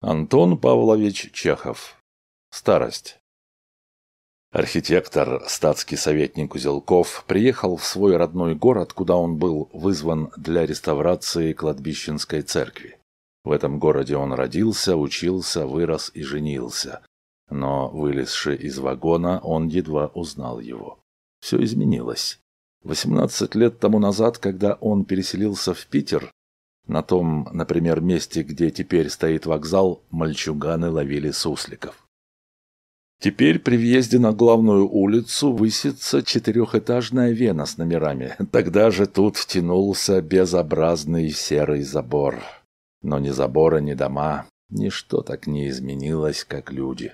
Антон Павлович Чехов. Старость. Архитектор, статский советник Узелков, приехал в свой родной город, куда он был вызван для реставрации кладбищенской церкви. В этом городе он родился, учился, вырос и женился. Но, вылезши из вагона, он едва узнал его. Все изменилось. 18 лет тому назад, когда он переселился в Питер, на том, например, месте, где теперь стоит вокзал, мальчуганы ловили сусликов. Теперь при въезде на главную улицу высится четырехэтажная вена с номерами. Тогда же тут втянулся безобразный серый забор. Но ни забора, ни дома, ничто так не изменилось, как люди.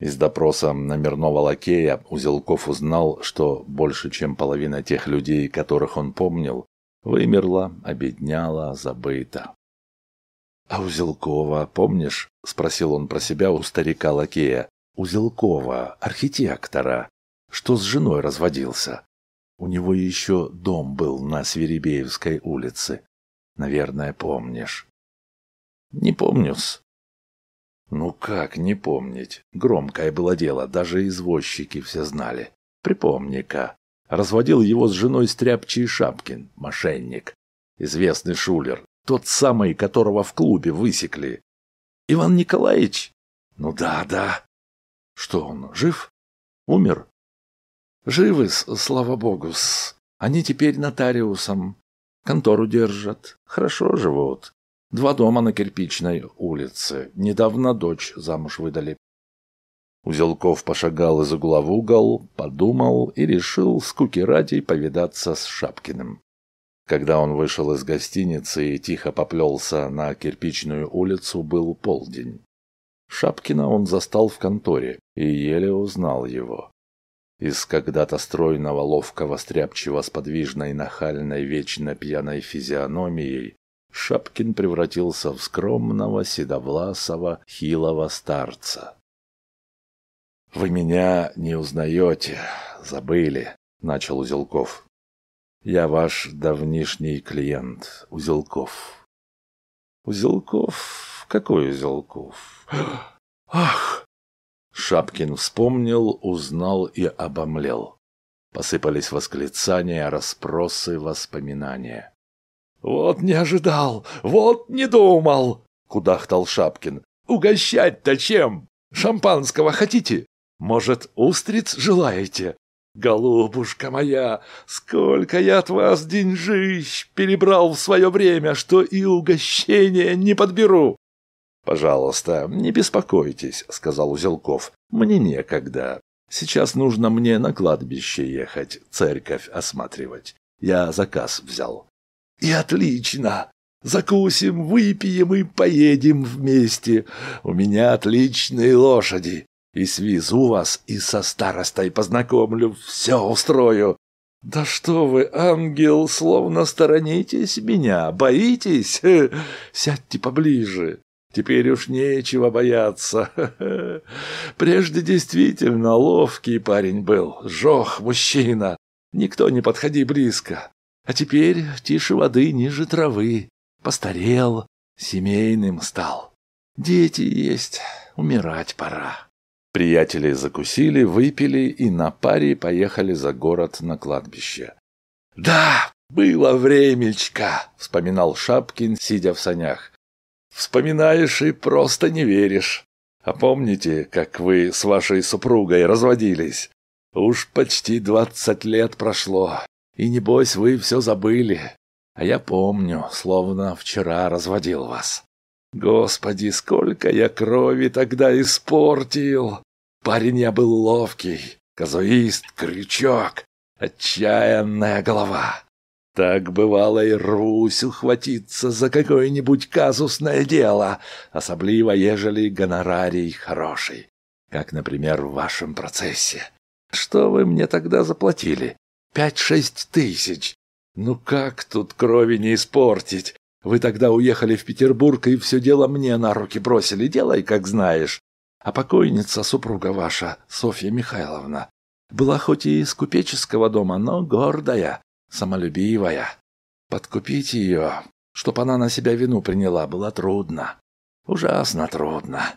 Из допроса номерного лакея Узелков узнал, что больше, чем половина тех людей, которых он помнил, вымерла, обедняла, забыта. «А Узелкова, помнишь?» — спросил он про себя у старика Лакея. «Узелкова, архитектора, что с женой разводился. У него еще дом был на Свиребеевской улице. Наверное, помнишь». «Не помню-с». «Ну как не помнить? Громкое было дело, даже извозчики все знали. Припомни-ка» разводил его с женой Стряпчий Шапкин, мошенник, известный шулер, тот самый, которого в клубе высекли. Иван Николаевич? Ну да, да. Что он, жив? Умер? Живы, слава богу -с. Они теперь нотариусом. Контору держат. Хорошо живут. Два дома на Кирпичной улице. Недавно дочь замуж выдали. Узелков пошагал из угла в угол, подумал и решил скуки ради повидаться с Шапкиным. Когда он вышел из гостиницы и тихо поплелся на кирпичную улицу, был полдень. Шапкина он застал в конторе и еле узнал его. Из когда-то стройного, ловкого, стряпчего, с подвижной, нахальной, вечно пьяной физиономией Шапкин превратился в скромного, седовласого, хилого старца. «Вы меня не узнаете, забыли», — начал Узелков. «Я ваш давнишний клиент, Узелков». «Узелков? Какой Узелков?» «Ах!» Шапкин вспомнил, узнал и обомлел. Посыпались восклицания, расспросы, воспоминания. «Вот не ожидал! Вот не думал!» — кудахтал Шапкин. «Угощать-то чем? Шампанского хотите?» Может, устриц желаете? Голубушка моя, сколько я от вас деньжищ перебрал в свое время, что и угощение не подберу. Пожалуйста, не беспокойтесь, сказал Узелков. Мне некогда. Сейчас нужно мне на кладбище ехать, церковь осматривать. Я заказ взял. И отлично! Закусим, выпьем и поедем вместе. У меня отличные лошади и свезу вас и со старостой познакомлю, все устрою. Да что вы, ангел, словно сторонитесь меня, боитесь? Сядьте поближе. Теперь уж нечего бояться. Прежде действительно ловкий парень был, жох мужчина. Никто не подходи близко. А теперь тише воды, ниже травы. Постарел, семейным стал. Дети есть, умирать пора. Приятели закусили, выпили и на паре поехали за город на кладбище. «Да, было времечко!» — вспоминал Шапкин, сидя в санях. «Вспоминаешь и просто не веришь. А помните, как вы с вашей супругой разводились? Уж почти двадцать лет прошло, и небось вы все забыли. А я помню, словно вчера разводил вас. Господи, сколько я крови тогда испортил! Парень я был ловкий, казуист, крючок, отчаянная голова. Так бывало и Русь ухватиться за какое-нибудь казусное дело, особливо ежели гонорарий хороший, как, например, в вашем процессе. Что вы мне тогда заплатили? Пять-шесть тысяч. Ну как тут крови не испортить? Вы тогда уехали в Петербург и все дело мне на руки бросили. Делай, как знаешь. А покойница, супруга ваша, Софья Михайловна, была хоть и из купеческого дома, но гордая, самолюбивая. Подкупить ее, чтоб она на себя вину приняла, было трудно. Ужасно трудно.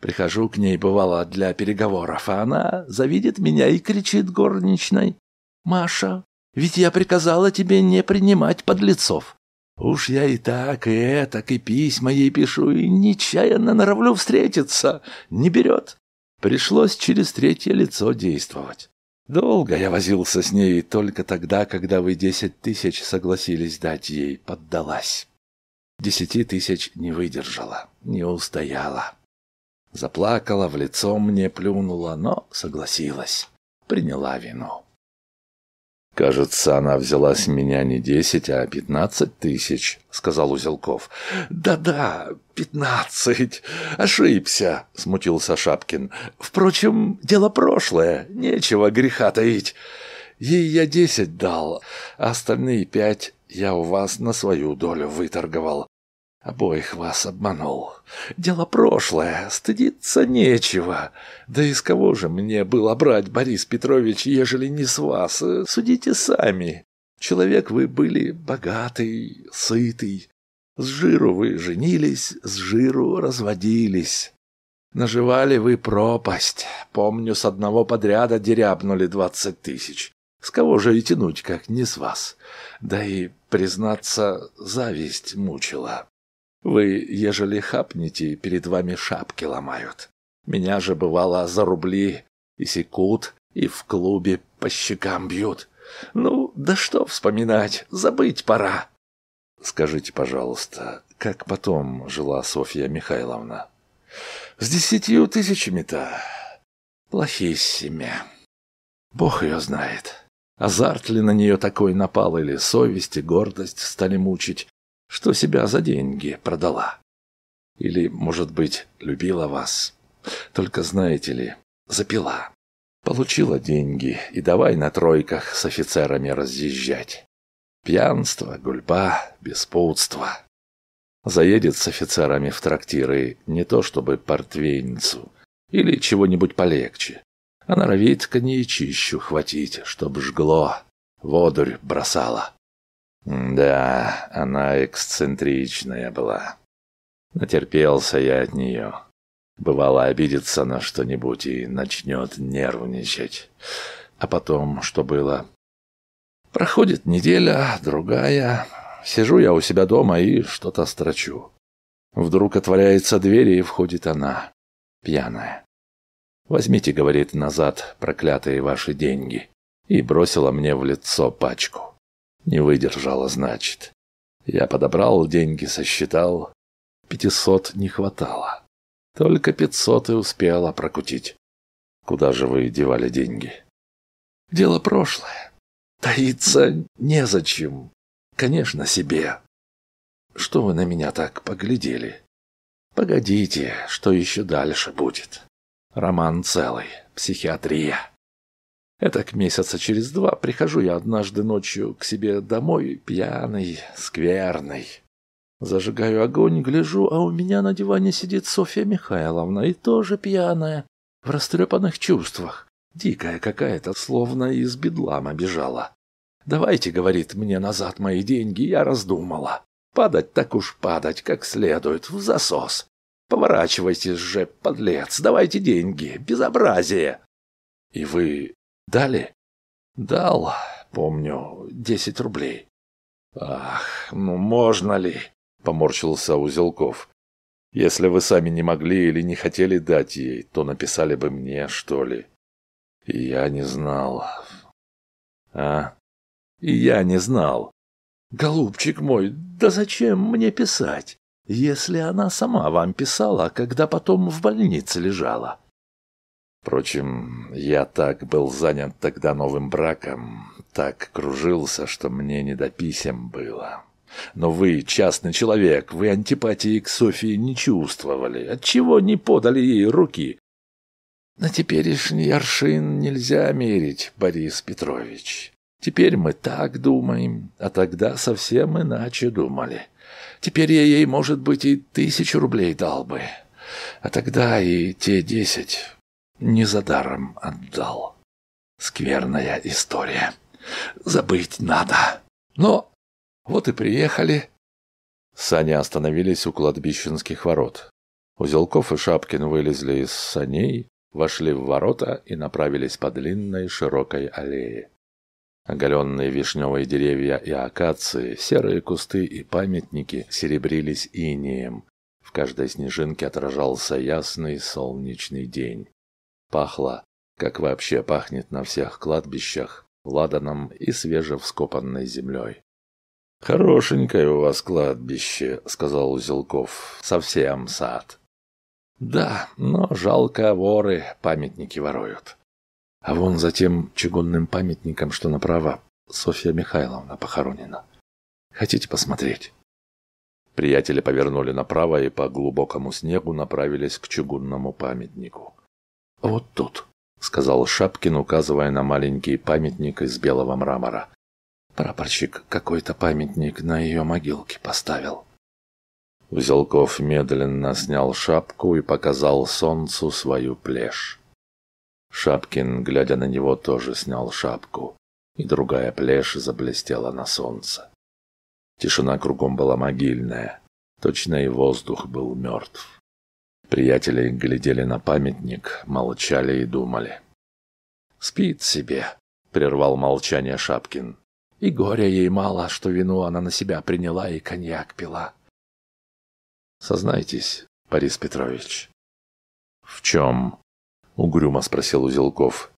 Прихожу к ней, бывало, для переговоров, а она завидит меня и кричит горничной. «Маша, ведь я приказала тебе не принимать подлецов. Уж я и так, и этак, и письма ей пишу, и нечаянно норовлю встретиться. Не берет. Пришлось через третье лицо действовать. Долго я возился с ней, только тогда, когда вы десять тысяч согласились дать ей, поддалась. Десяти тысяч не выдержала, не устояла. Заплакала, в лицо мне плюнула, но согласилась, приняла вину. «Кажется, она взяла с меня не десять, а пятнадцать тысяч», — сказал Узелков. «Да-да, пятнадцать. Ошибся», — смутился Шапкин. «Впрочем, дело прошлое. Нечего греха таить. Ей я десять дал, а остальные пять я у вас на свою долю выторговал обоих вас обманул. Дело прошлое, стыдиться нечего. Да из кого же мне было брать, Борис Петрович, ежели не с вас? Судите сами. Человек вы были богатый, сытый. С жиру вы женились, с жиру разводились. Наживали вы пропасть. Помню, с одного подряда дерябнули двадцать тысяч. С кого же и тянуть, как не с вас? Да и, признаться, зависть мучила. Вы, ежели хапнете, перед вами шапки ломают. Меня же бывало за рубли и секут, и в клубе по щекам бьют. Ну, да что вспоминать, забыть пора. Скажите, пожалуйста, как потом жила Софья Михайловна? С десятью тысячами-то. Плохие семья. Бог ее знает. Азарт ли на нее такой напал, или совесть и гордость стали мучить, что себя за деньги продала. Или, может быть, любила вас. Только, знаете ли, запила. Получила деньги и давай на тройках с офицерами разъезжать. Пьянство, гульба, беспутство. Заедет с офицерами в трактиры не то чтобы портвейницу или чего-нибудь полегче. Она ровит коньячищу хватить, чтоб жгло, водурь бросала. Да, она эксцентричная была. Натерпелся я от нее. Бывало, обидится на что-нибудь и начнет нервничать. А потом, что было? Проходит неделя, другая. Сижу я у себя дома и что-то строчу. Вдруг отворяется дверь, и входит она, пьяная. «Возьмите, — говорит, — назад проклятые ваши деньги». И бросила мне в лицо пачку не выдержала, значит. Я подобрал деньги, сосчитал. Пятисот не хватало. Только пятьсот и успела прокутить. Куда же вы девали деньги? Дело прошлое. Таиться незачем. Конечно, себе. Что вы на меня так поглядели? Погодите, что еще дальше будет? Роман целый, психиатрия. Этак месяца через два прихожу я однажды ночью к себе домой, пьяный, скверный. Зажигаю огонь, гляжу, а у меня на диване сидит Софья Михайловна, и тоже пьяная, в растрепанных чувствах. Дикая какая-то, словно из бедлама бежала. «Давайте, — говорит, — мне назад мои деньги, я раздумала. Падать так уж падать, как следует, в засос. Поворачивайтесь же, подлец, давайте деньги, безобразие!» «И вы Дали? Дал, помню, десять рублей. Ах, ну можно ли? Поморщился Узелков. Если вы сами не могли или не хотели дать ей, то написали бы мне, что ли. Я не знал. А? Я не знал. Голубчик мой, да зачем мне писать, если она сама вам писала, когда потом в больнице лежала? Впрочем, я так был занят тогда новым браком, так кружился, что мне не до писем было. Но вы частный человек, вы антипатии к Софии не чувствовали, отчего не подали ей руки. На теперешний аршин нельзя мерить, Борис Петрович. Теперь мы так думаем, а тогда совсем иначе думали. Теперь я ей, может быть, и тысячу рублей дал бы, а тогда и те десять недаром отдал. Скверная история. Забыть надо. Но вот и приехали. Сани остановились у кладбищенских ворот. Узелков и Шапкин вылезли из саней, вошли в ворота и направились по длинной широкой аллее. Оголенные вишневые деревья и акации, серые кусты и памятники серебрились инием. В каждой снежинке отражался ясный солнечный день пахло, как вообще пахнет на всех кладбищах, ладаном и свежевскопанной землей. «Хорошенькое у вас кладбище», — сказал Узелков, — «совсем сад». «Да, но жалко воры памятники воруют». А вон за тем чугунным памятником, что направо, Софья Михайловна похоронена. Хотите посмотреть?» Приятели повернули направо и по глубокому снегу направились к чугунному памятнику. «Вот тут», — сказал Шапкин, указывая на маленький памятник из белого мрамора. «Прапорщик какой-то памятник на ее могилке поставил». Узелков медленно снял шапку и показал солнцу свою плешь. Шапкин, глядя на него, тоже снял шапку, и другая плешь заблестела на солнце. Тишина кругом была могильная, точно и воздух был мертв. Приятели глядели на памятник, молчали и думали. «Спит себе», — прервал молчание Шапкин. «И горя ей мало, что вину она на себя приняла и коньяк пила». «Сознайтесь, Борис Петрович». «В чем?» — угрюмо спросил Узелков.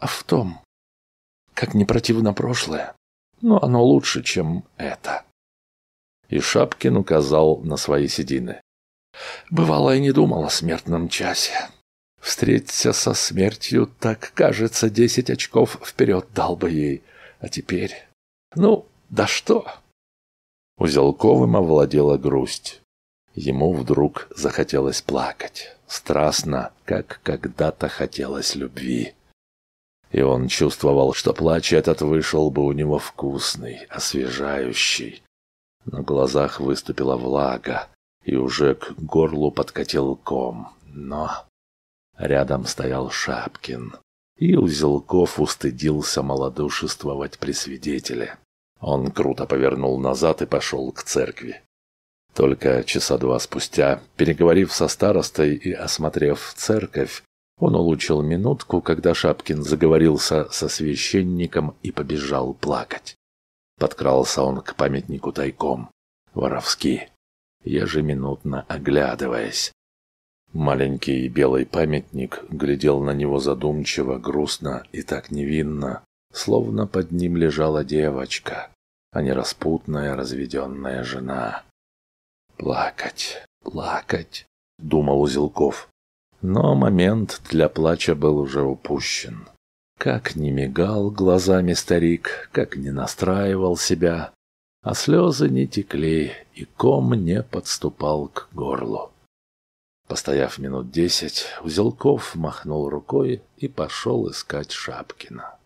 «А в том, как не противно прошлое, но оно лучше, чем это». И Шапкин указал на свои седины. Бывало, я не думал о смертном часе. Встретиться со смертью, так, кажется, десять очков вперед дал бы ей. А теперь... Ну, да что? Узелковым овладела грусть. Ему вдруг захотелось плакать. Страстно, как когда-то хотелось любви. И он чувствовал, что плач этот вышел бы у него вкусный, освежающий. На глазах выступила влага и уже к горлу подкатил ком. Но рядом стоял Шапкин, и Узелков устыдился малодушествовать при свидетеле. Он круто повернул назад и пошел к церкви. Только часа два спустя, переговорив со старостой и осмотрев церковь, он улучил минутку, когда Шапкин заговорился со священником и побежал плакать. Подкрался он к памятнику тайком. Воровский ежеминутно оглядываясь. Маленький белый памятник глядел на него задумчиво, грустно и так невинно, словно под ним лежала девочка, а не распутная разведенная жена. «Плакать, плакать», — думал Узелков. Но момент для плача был уже упущен. Как не мигал глазами старик, как не настраивал себя, а слезы не текли, и ком не подступал к горлу. Постояв минут десять, Узелков махнул рукой и пошел искать Шапкина.